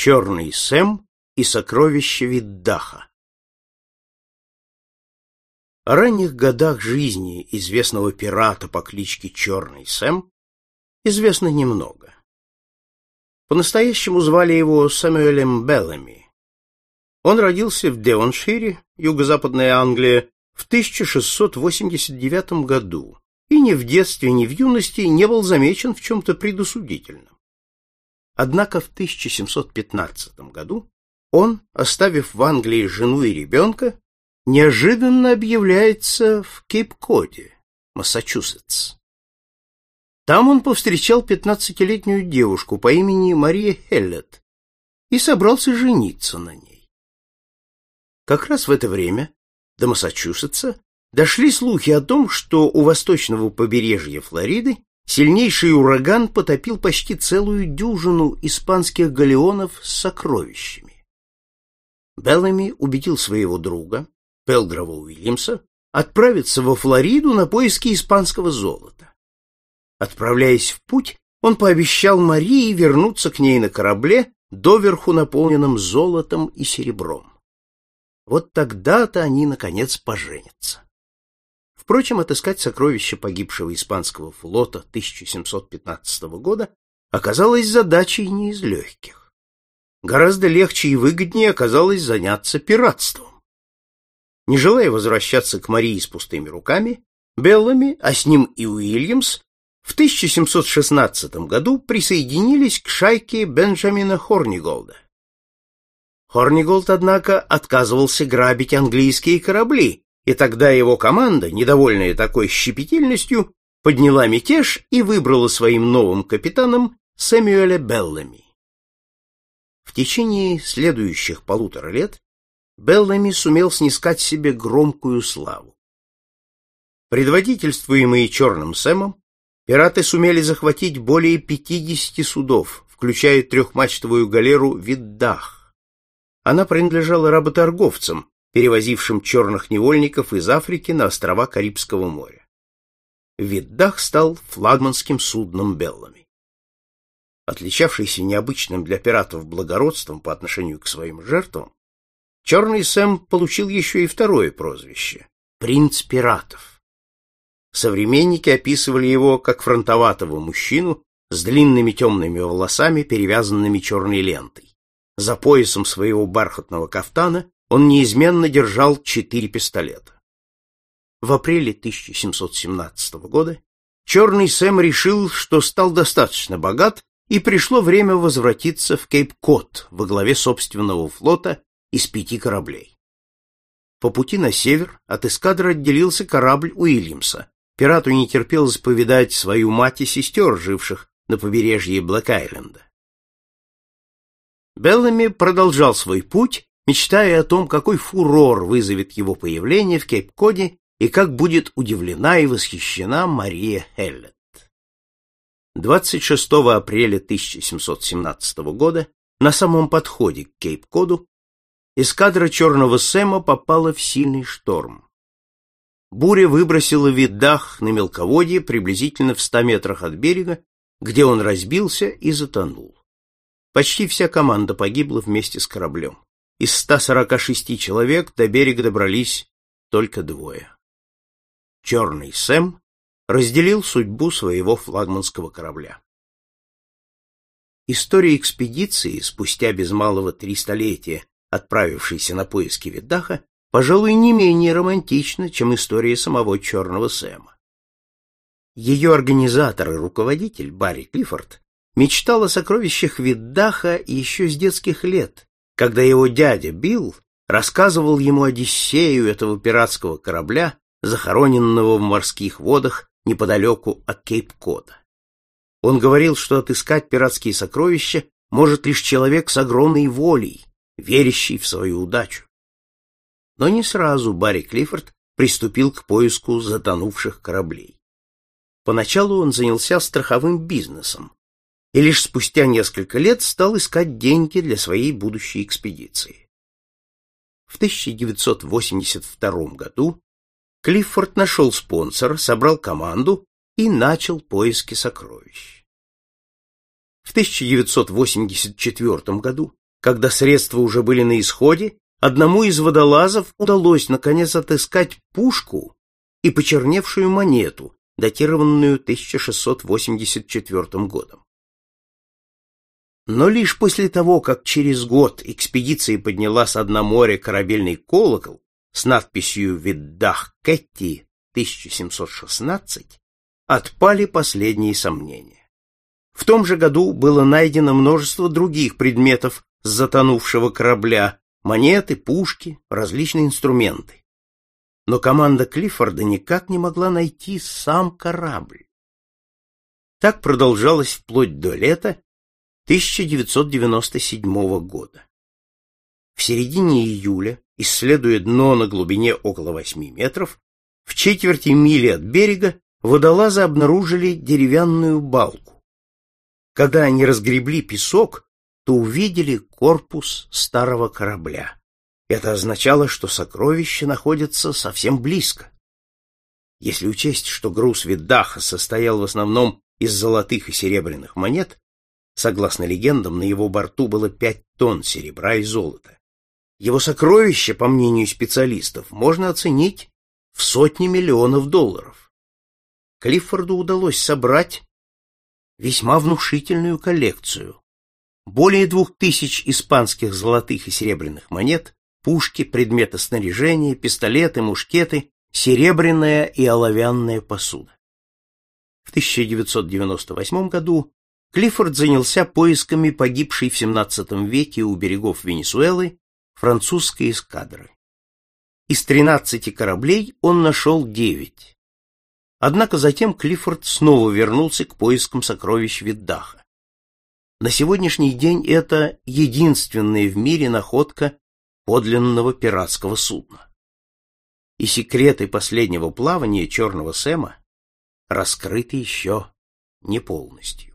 Черный Сэм и сокровища Виддаха. О ранних годах жизни известного пирата по кличке Черный Сэм известно немного. По-настоящему звали его Сэмюэлем Беллами. Он родился в Девоншире, юго-западная Англия, в 1689 году и ни в детстве, ни в юности не был замечен в чем-то предосудительном. Однако в 1715 году он, оставив в Англии жену и ребенка, неожиданно объявляется в Кейп-Коде, Массачусетс. Там он повстречал пятнадцатилетнюю девушку по имени Мария Хеллет и собрался жениться на ней. Как раз в это время до Массачусетса дошли слухи о том, что у восточного побережья Флориды сильнейший ураган потопил почти целую дюжину испанских галеонов с сокровищами. Беллами убедил своего друга, Пелгрова Уильямса, отправиться во Флориду на поиски испанского золота. Отправляясь в путь, он пообещал Марии вернуться к ней на корабле, доверху наполненном золотом и серебром. Вот тогда-то они, наконец, поженятся. Впрочем, отыскать сокровища погибшего испанского флота 1715 года оказалось задачей не из легких. Гораздо легче и выгоднее оказалось заняться пиратством. Не желая возвращаться к Марии с пустыми руками, Беллами, а с ним и Уильямс, в 1716 году присоединились к шайке Бенджамина Хорниголда. Хорниголд, однако, отказывался грабить английские корабли, и тогда его команда, недовольная такой щепетильностью, подняла мятеж и выбрала своим новым капитаном Сэмюэля Беллами. В течение следующих полутора лет Беллами сумел снискать себе громкую славу. Предводительствуемые Черным Сэмом, пираты сумели захватить более 50 судов, включая трехмачтовую галеру «Виддах». Она принадлежала работорговцам, перевозившим черных невольников из Африки на острова Карибского моря. Виддах стал флагманским судном Беллами. Отличавшийся необычным для пиратов благородством по отношению к своим жертвам, Черный Сэм получил еще и второе прозвище — «Принц пиратов». Современники описывали его как фронтоватого мужчину с длинными темными волосами, перевязанными черной лентой. За поясом своего бархатного кафтана он неизменно держал четыре пистолета. В апреле 1717 года Черный Сэм решил, что стал достаточно богат, и пришло время возвратиться в Кейп-Кот во главе собственного флота из пяти кораблей. По пути на север от эскадры отделился корабль Уильямса. Пирату не терпелось повидать свою мать и сестер, живших на побережье Блэк-Айленда. Беллами продолжал свой путь, мечтая о том, какой фурор вызовет его появление в Кейп-Коде и как будет удивлена и восхищена Мария Хеллет. 26 апреля 1717 года на самом подходе к Кейп-Коду эскадра Черного Сэма попала в сильный шторм. Буря выбросила Виддах на мелководье приблизительно в 100 метрах от берега, где он разбился и затонул. Почти вся команда погибла вместе с кораблем. Из 146 человек до берега добрались только двое. Черный Сэм разделил судьбу своего флагманского корабля. История экспедиции, спустя без малого три столетия, отправившейся на поиски Видаха, пожалуй, не менее романтична, чем история самого Черного Сэма. Ее организатор и руководитель Барри Клиффорд мечтал о сокровищах Видаха еще с детских лет когда его дядя Билл рассказывал ему Одиссею этого пиратского корабля, захороненного в морских водах неподалеку от Кейп-Кода. Он говорил, что отыскать пиратские сокровища может лишь человек с огромной волей, верящий в свою удачу. Но не сразу Барри Клиффорд приступил к поиску затонувших кораблей. Поначалу он занялся страховым бизнесом, и лишь спустя несколько лет стал искать деньги для своей будущей экспедиции. В 1982 году Клиффорд нашел спонсора, собрал команду и начал поиски сокровищ. В 1984 году Когда средства уже были на исходе, одному из водолазов удалось наконец отыскать пушку и почерневшую монету, датированную 1684 годом. Но лишь после того, как через год экспедиция подняла с дна моря корабельный колокол с надписью «Виддах Кетти 1716», отпали последние сомнения. В том же году было найдено множество других предметов с затонувшего корабля, монеты, пушки, различные инструменты. Но команда Клиффорда никак не могла найти сам корабль. Так продолжалось вплоть до лета 1997 года. В середине июля, исследуя дно на глубине около 8 метров, в четверти мили от берега водолазы обнаружили деревянную балку. Когда они разгребли песок, то увидели корпус старого корабля. Это означало, что сокровище находится совсем близко. Если учесть, что груз Виддаха состоял в основном из золотых и серебряных монет, Согласно легендам, на его борту было пять тонн серебра и золота. Его сокровище, по мнению специалистов, можно оценить в сотни миллионов долларов. Клиффорду удалось собрать весьма внушительную коллекцию. Более двух тысяч испанских золотых и серебряных монет, пушки, предметы снаряжения, пистолеты, мушкеты, серебряная и оловянная посуда. В 1998 году Клиффорд занялся поисками погибшей в XVII веке у берегов Венесуэлы французской эскадры. Из 13 кораблей он нашел 9. Однако затем Клиффорд снова вернулся к поискам сокровищ Виддаха. На сегодняшний день это единственная в мире находка подлинного пиратского судна. И секреты последнего плавания Черного Сэма раскрыты еще не полностью.